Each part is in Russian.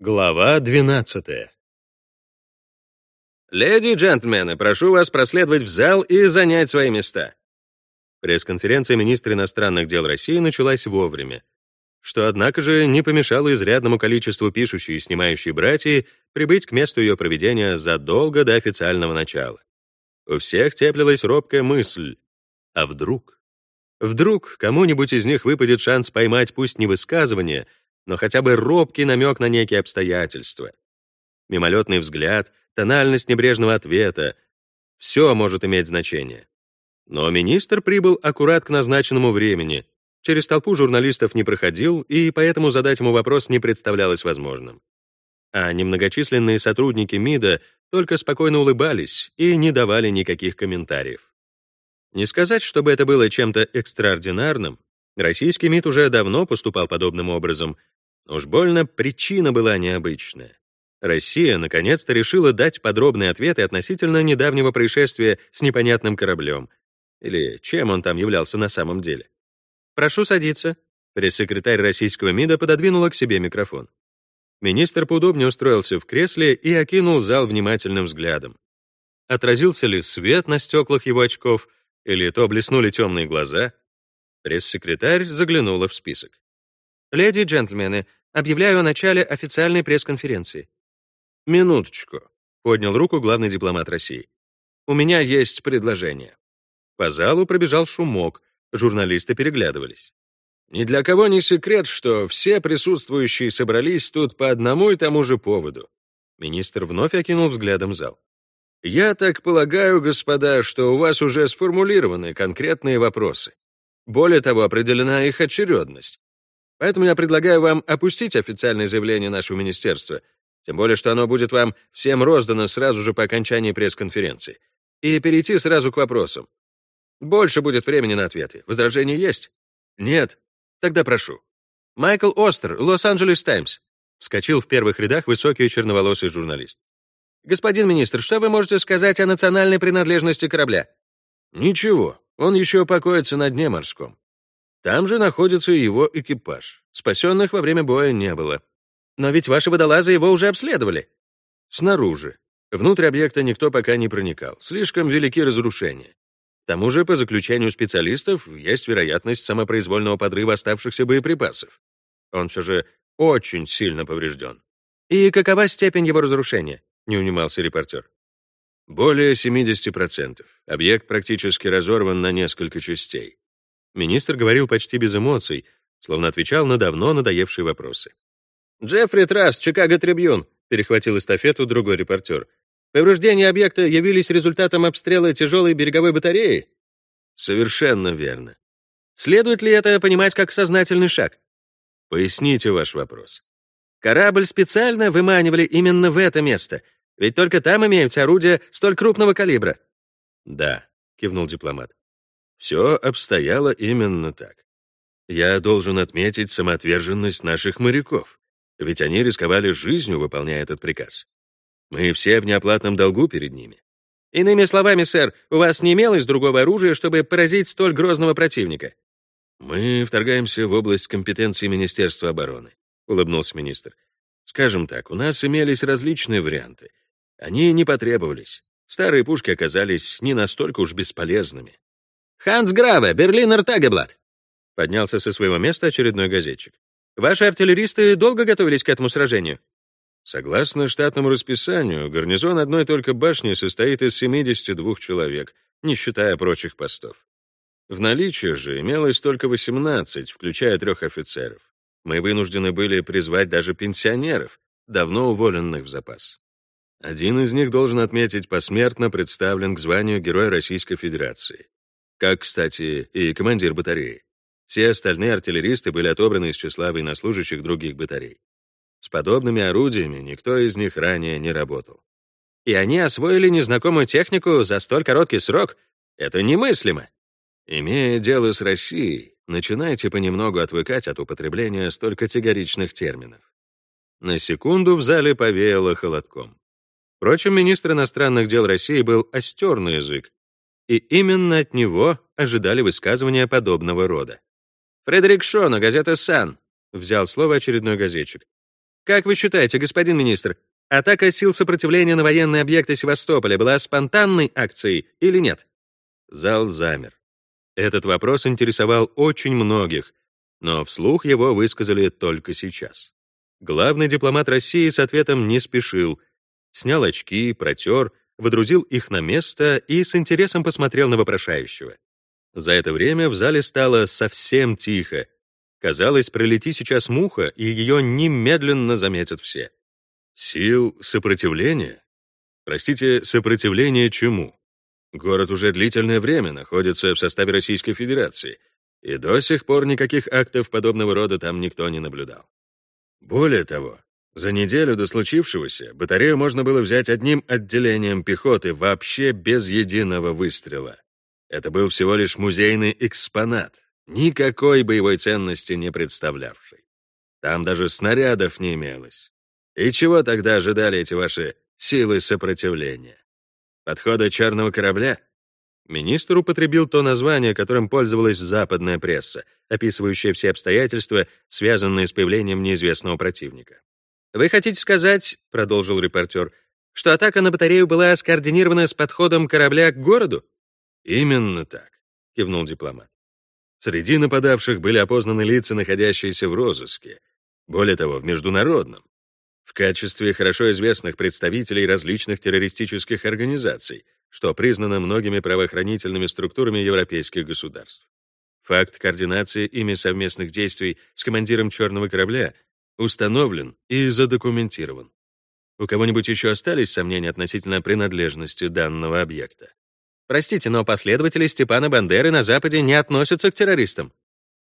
Глава 12. «Леди и джентльмены, прошу вас проследовать в зал и занять свои места». Пресс-конференция министра иностранных дел России началась вовремя, что, однако же, не помешало изрядному количеству пишущей и снимающей братьи прибыть к месту ее проведения задолго до официального начала. У всех теплилась робкая мысль «А вдруг?». Вдруг кому-нибудь из них выпадет шанс поймать пусть не высказывание, но хотя бы робкий намек на некие обстоятельства. Мимолетный взгляд, тональность небрежного ответа — все может иметь значение. Но министр прибыл аккурат к назначенному времени, через толпу журналистов не проходил, и поэтому задать ему вопрос не представлялось возможным. А немногочисленные сотрудники МИДа только спокойно улыбались и не давали никаких комментариев. Не сказать, чтобы это было чем-то экстраординарным, российский МИД уже давно поступал подобным образом, Уж больно причина была необычная. Россия наконец-то решила дать подробные ответы относительно недавнего происшествия с непонятным кораблем. Или чем он там являлся на самом деле. «Прошу садиться». Пресс-секретарь российского МИДа пододвинула к себе микрофон. Министр поудобнее устроился в кресле и окинул зал внимательным взглядом. Отразился ли свет на стеклах его очков, или то блеснули темные глаза? Пресс-секретарь заглянула в список. «Леди и джентльмены, Объявляю о начале официальной пресс-конференции». «Минуточку», — поднял руку главный дипломат России. «У меня есть предложение». По залу пробежал шумок, журналисты переглядывались. Ни для кого не секрет, что все присутствующие собрались тут по одному и тому же поводу. Министр вновь окинул взглядом зал. Я так полагаю, господа, что у вас уже сформулированы конкретные вопросы. Более того, определена их очередность. Поэтому я предлагаю вам опустить официальное заявление нашего министерства, тем более что оно будет вам всем роздано сразу же по окончании пресс-конференции, и перейти сразу к вопросам. Больше будет времени на ответы. Возражения есть? Нет? Тогда прошу. Майкл Остер, Лос-Анджелес Таймс. Вскочил в первых рядах высокий черноволосый журналист. Господин министр, что вы можете сказать о национальной принадлежности корабля? Ничего, он еще покоится на дне морском. Там же находится и его экипаж. Спасенных во время боя не было. Но ведь ваши водолазы его уже обследовали. Снаружи. Внутрь объекта никто пока не проникал. Слишком велики разрушения. К тому же, по заключению специалистов, есть вероятность самопроизвольного подрыва оставшихся боеприпасов. Он все же очень сильно поврежден. «И какова степень его разрушения?» — не унимался репортер. Более 70%. Объект практически разорван на несколько частей. Министр говорил почти без эмоций, словно отвечал на давно надоевшие вопросы. «Джеффри Трасс, Чикаго Трибьюн», — перехватил эстафету другой репортер. «Повреждения объекта явились результатом обстрела тяжелой береговой батареи?» «Совершенно верно. Следует ли это понимать как сознательный шаг?» «Поясните ваш вопрос». «Корабль специально выманивали именно в это место, ведь только там имеются орудия столь крупного калибра». «Да», — кивнул дипломат. Все обстояло именно так. Я должен отметить самоотверженность наших моряков, ведь они рисковали жизнью, выполняя этот приказ. Мы все в неоплатном долгу перед ними. Иными словами, сэр, у вас не имелось другого оружия, чтобы поразить столь грозного противника? Мы вторгаемся в область компетенции Министерства обороны, улыбнулся министр. Скажем так, у нас имелись различные варианты. Они не потребовались. Старые пушки оказались не настолько уж бесполезными. «Ханс Граве, Берлинер Тагеблат!» Поднялся со своего места очередной газетчик. «Ваши артиллеристы долго готовились к этому сражению?» Согласно штатному расписанию, гарнизон одной только башни состоит из 72 человек, не считая прочих постов. В наличии же имелось только 18, включая трех офицеров. Мы вынуждены были призвать даже пенсионеров, давно уволенных в запас. Один из них, должен отметить, посмертно представлен к званию Героя Российской Федерации. Как, кстати, и командир батареи. Все остальные артиллеристы были отобраны из числа военнослужащих других батарей. С подобными орудиями никто из них ранее не работал. И они освоили незнакомую технику за столь короткий срок? Это немыслимо. Имея дело с Россией, начинайте понемногу отвыкать от употребления столь категоричных терминов. На секунду в зале повеяло холодком. Впрочем, министр иностранных дел России был остер на язык, и именно от него ожидали высказывания подобного рода. «Фредерик Шона, газета «Сан», — взял слово очередной газетчик. Как вы считаете, господин министр, атака сил сопротивления на военные объекты Севастополя была спонтанной акцией или нет? Зал замер. Этот вопрос интересовал очень многих, но вслух его высказали только сейчас. Главный дипломат России с ответом не спешил. Снял очки, протер, выдрузил их на место и с интересом посмотрел на вопрошающего. За это время в зале стало совсем тихо. Казалось, пролети сейчас муха, и ее немедленно заметят все. Сил сопротивления? Простите, сопротивление чему? Город уже длительное время находится в составе Российской Федерации, и до сих пор никаких актов подобного рода там никто не наблюдал. Более того, за неделю до случившегося батарею можно было взять одним отделением пехоты вообще без единого выстрела. Это был всего лишь музейный экспонат, никакой боевой ценности не представлявший. Там даже снарядов не имелось. И чего тогда ожидали эти ваши силы сопротивления? Подхода черного корабля? Министр употребил то название, которым пользовалась западная пресса, описывающая все обстоятельства, связанные с появлением неизвестного противника. «Вы хотите сказать, — продолжил репортер, — что атака на батарею была скоординирована с подходом корабля к городу?» «Именно так», — кивнул дипломат. Среди нападавших были опознаны лица, находящиеся в розыске. Более того, в международном в качестве хорошо известных представителей различных террористических организаций, что признано многими правоохранительными структурами европейских государств. Факт координации ими совместных действий с командиром черного корабля установлен и задокументирован. У кого-нибудь еще остались сомнения относительно принадлежности данного объекта? Простите, но последователи Степана Бандеры на Западе не относятся к террористам.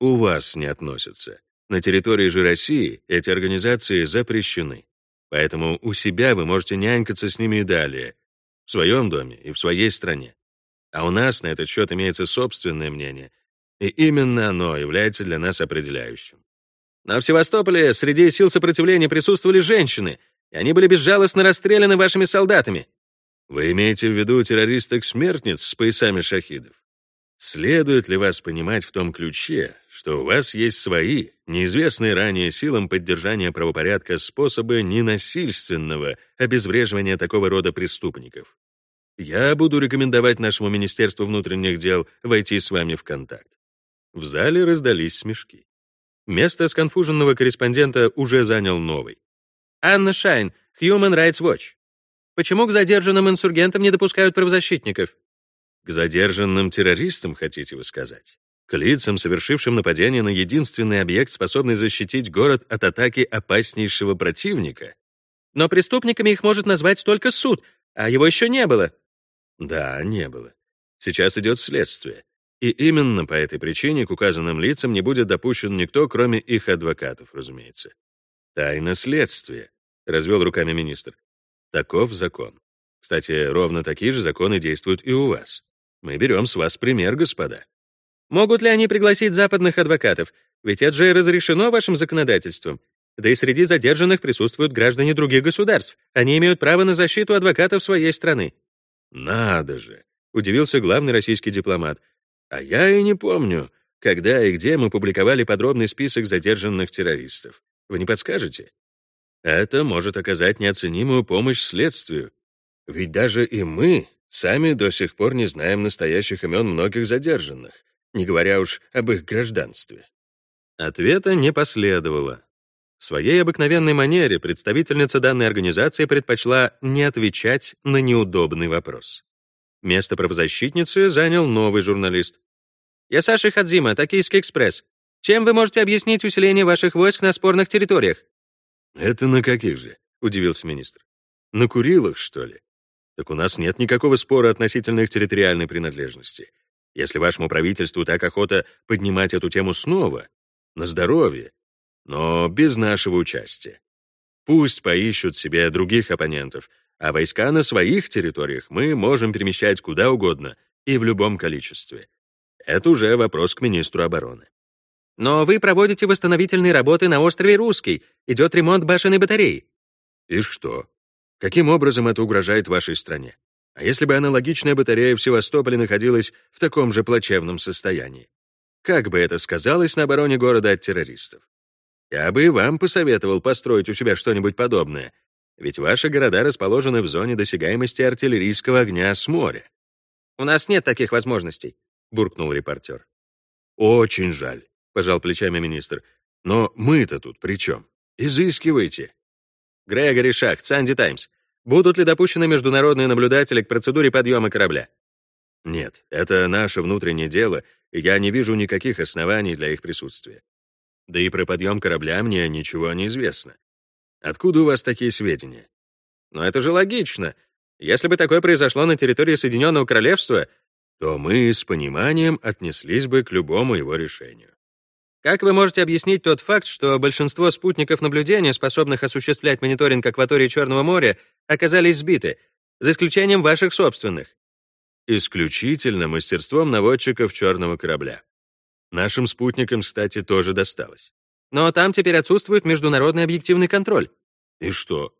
У вас не относятся. На территории же России эти организации запрещены. Поэтому у себя вы можете нянькаться с ними и далее, в своем доме и в своей стране. А у нас на этот счет имеется собственное мнение, и именно оно является для нас определяющим. Но в Севастополе среди сил сопротивления присутствовали женщины, и они были безжалостно расстреляны вашими солдатами. Вы имеете в виду террористок-смертниц с поясами шахидов? Следует ли вас понимать в том ключе, что у вас есть свои, неизвестные ранее силам поддержания правопорядка способы ненасильственного обезвреживания такого рода преступников? Я буду рекомендовать нашему Министерству внутренних дел войти с вами в контакт. В зале раздались смешки. Место сконфуженного корреспондента уже занял новый. Анна Шайн, Human Rights Watch. Почему к задержанным инсургентам не допускают правозащитников? К задержанным террористам, хотите вы сказать? К лицам, совершившим нападение на единственный объект, способный защитить город от атаки опаснейшего противника? Но преступниками их может назвать только суд, а его еще не было. Да, не было. Сейчас идет следствие. И именно по этой причине к указанным лицам не будет допущен никто, кроме их адвокатов, разумеется. Тайна следствия, развел руками министр. Таков закон. Кстати, ровно такие же законы действуют и у вас. Мы берем с вас пример, господа. Могут ли они пригласить западных адвокатов? Ведь это же разрешено вашим законодательством. Да и среди задержанных присутствуют граждане других государств. Они имеют право на защиту адвокатов своей страны. Надо же, удивился главный российский дипломат. А я и не помню, когда и где мы публиковали подробный список задержанных террористов. Вы не подскажете? Это может оказать неоценимую помощь следствию. Ведь даже и мы, Сами до сих пор не знаем настоящих имен многих задержанных, не говоря уж об их гражданстве. Ответа не последовало. В своей обыкновенной манере представительница данной организации предпочла не отвечать на неудобный вопрос. Место правозащитницы занял новый журналист. «Я Саша Хадзима, Токийский экспресс. Чем вы можете объяснить усиление ваших войск на спорных территориях?» «Это на каких же?» — удивился министр. «На Курилах, что ли? так у нас нет никакого спора относительно их территориальной принадлежности. Если вашему правительству так охота поднимать эту тему снова, на здоровье, но без нашего участия. Пусть поищут себе других оппонентов, а войска на своих территориях мы можем перемещать куда угодно и в любом количестве. Это уже вопрос к министру обороны. Но вы проводите восстановительные работы на острове Русский, идет ремонт башен и батарей. И что? Каким образом это угрожает вашей стране? А если бы аналогичная батарея в Севастополе находилась в таком же плачевном состоянии? Как бы это сказалось на обороне города от террористов? Я бы и вам посоветовал построить у себя что-нибудь подобное, ведь ваши города расположены в зоне досягаемости артиллерийского огня с моря. «У нас нет таких возможностей», — буркнул репортер. «Очень жаль», — пожал плечами министр. «Но мы-то тут при чем? Изыскивайте». Грегори Шахт, Санди Таймс. Будут ли допущены международные наблюдатели к процедуре подъема корабля? Нет, это наше внутреннее дело, и я не вижу никаких оснований для их присутствия. Да и про подъем корабля мне ничего не известно. Откуда у вас такие сведения? Но это же логично. Если бы такое произошло на территории Соединенного Королевства, то мы с пониманием отнеслись бы к любому его решению. Как вы можете объяснить тот факт, что большинство спутников наблюдения, способных осуществлять мониторинг акватории Черного моря, оказались сбиты, за исключением ваших собственных? Исключительно мастерством наводчиков черного корабля. Нашим спутникам, кстати, тоже досталось. Но там теперь отсутствует международный объективный контроль. И что?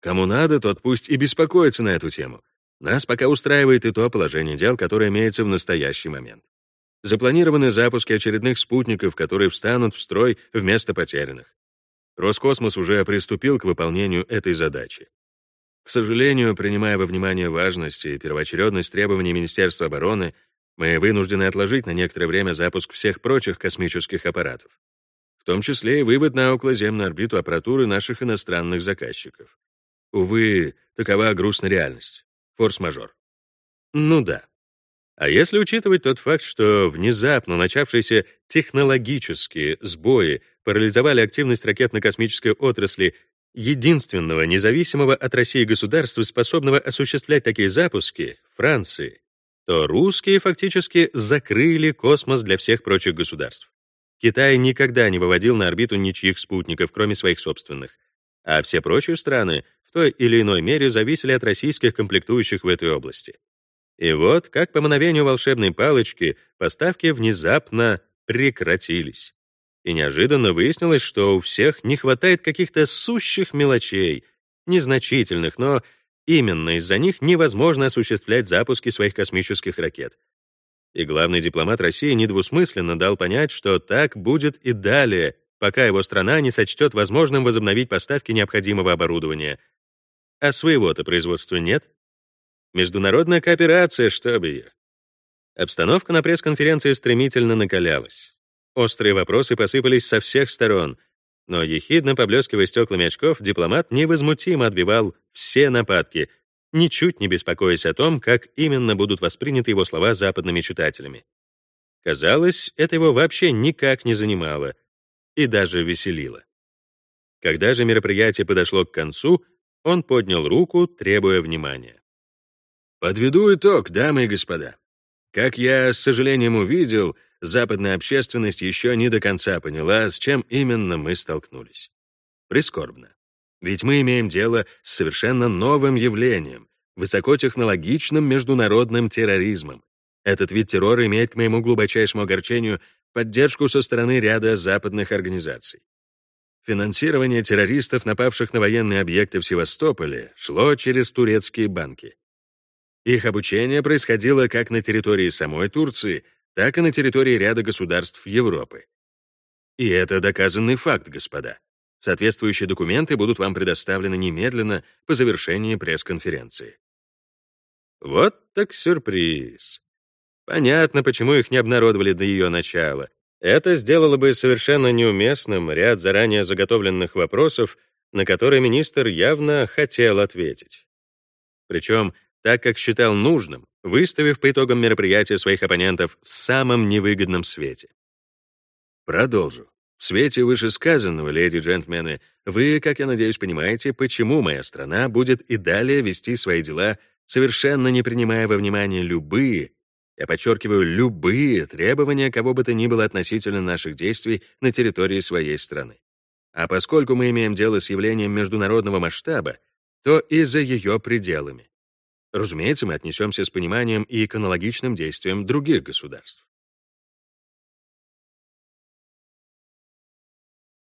Кому надо, тот пусть и беспокоится на эту тему. Нас пока устраивает и то положение дел, которое имеется в настоящий момент. Запланированы запуски очередных спутников, которые встанут в строй вместо потерянных. Роскосмос уже приступил к выполнению этой задачи. К сожалению, принимая во внимание важность и первоочередность требований Министерства обороны, мы вынуждены отложить на некоторое время запуск всех прочих космических аппаратов, том числе и вывод на околоземную орбиту аппаратуры наших иностранных заказчиков. Увы, такова грустная реальность. Форс-мажор. Ну да. А если учитывать тот факт, что внезапно начавшиеся технологические сбои парализовали активность ракетно-космической отрасли единственного независимого от России государства, способного осуществлять такие запуски, Франции, то русские фактически закрыли космос для всех прочих государств. Китай никогда не выводил на орбиту ничьих спутников, кроме своих собственных, а все прочие страны в той или иной мере зависели от российских комплектующих в этой области. И вот, как по мановению волшебной палочки, поставки внезапно прекратились. И неожиданно выяснилось, что у всех не хватает каких-то сущих мелочей, незначительных, но именно из-за них невозможно осуществлять запуски своих космических ракет. И главный дипломат России недвусмысленно дал понять, что так будет и далее, пока его страна не сочтет возможным возобновить поставки необходимого оборудования. А своего-то производства нет. Международная кооперация, чтоб ее. Обстановка на пресс-конференции стремительно накалялась. Острые вопросы посыпались со всех сторон, но ехидно поблескивая стеклами очков, дипломат невозмутимо отбивал все нападки, ничуть не беспокоясь о том, как именно будут восприняты его слова западными читателями. Казалось, это его вообще никак не занимало и даже веселило. Когда же мероприятие подошло к концу, он поднял руку, требуя внимания. Подведу итог, дамы и господа. Как я с сожалением увидел, западная общественность еще не до конца поняла, с чем именно мы столкнулись. Прискорбно. Ведь мы имеем дело с совершенно новым явлением, высокотехнологичным международным терроризмом. Этот вид террора имеет, к моему глубочайшему огорчению, поддержку со стороны ряда западных организаций. Финансирование террористов, напавших на военные объекты в Севастополе, шло через турецкие банки. Их обучение происходило как на территории самой Турции, так и на территории ряда государств Европы. И это доказанный факт, господа. Соответствующие документы будут вам предоставлены немедленно по завершении пресс-конференции. Вот так сюрприз. Понятно, почему их не обнародовали до ее начала. Это сделало бы совершенно неуместным ряд заранее заготовленных вопросов, на которые министр явно хотел ответить. Причем так как считал нужным, выставив по итогам мероприятия своих оппонентов в самом невыгодном свете. Продолжу. В свете вышесказанного, леди и джентльмены, вы, как я надеюсь, понимаете, почему моя страна будет и далее вести свои дела, совершенно не принимая во внимание любые, я подчеркиваю, любые требования кого бы то ни было относительно наших действий на территории своей страны. А поскольку мы имеем дело с явлением международного масштаба, то и за ее пределами. Разумеется, мы отнесемся с пониманием и к аналогичным действиям других государств.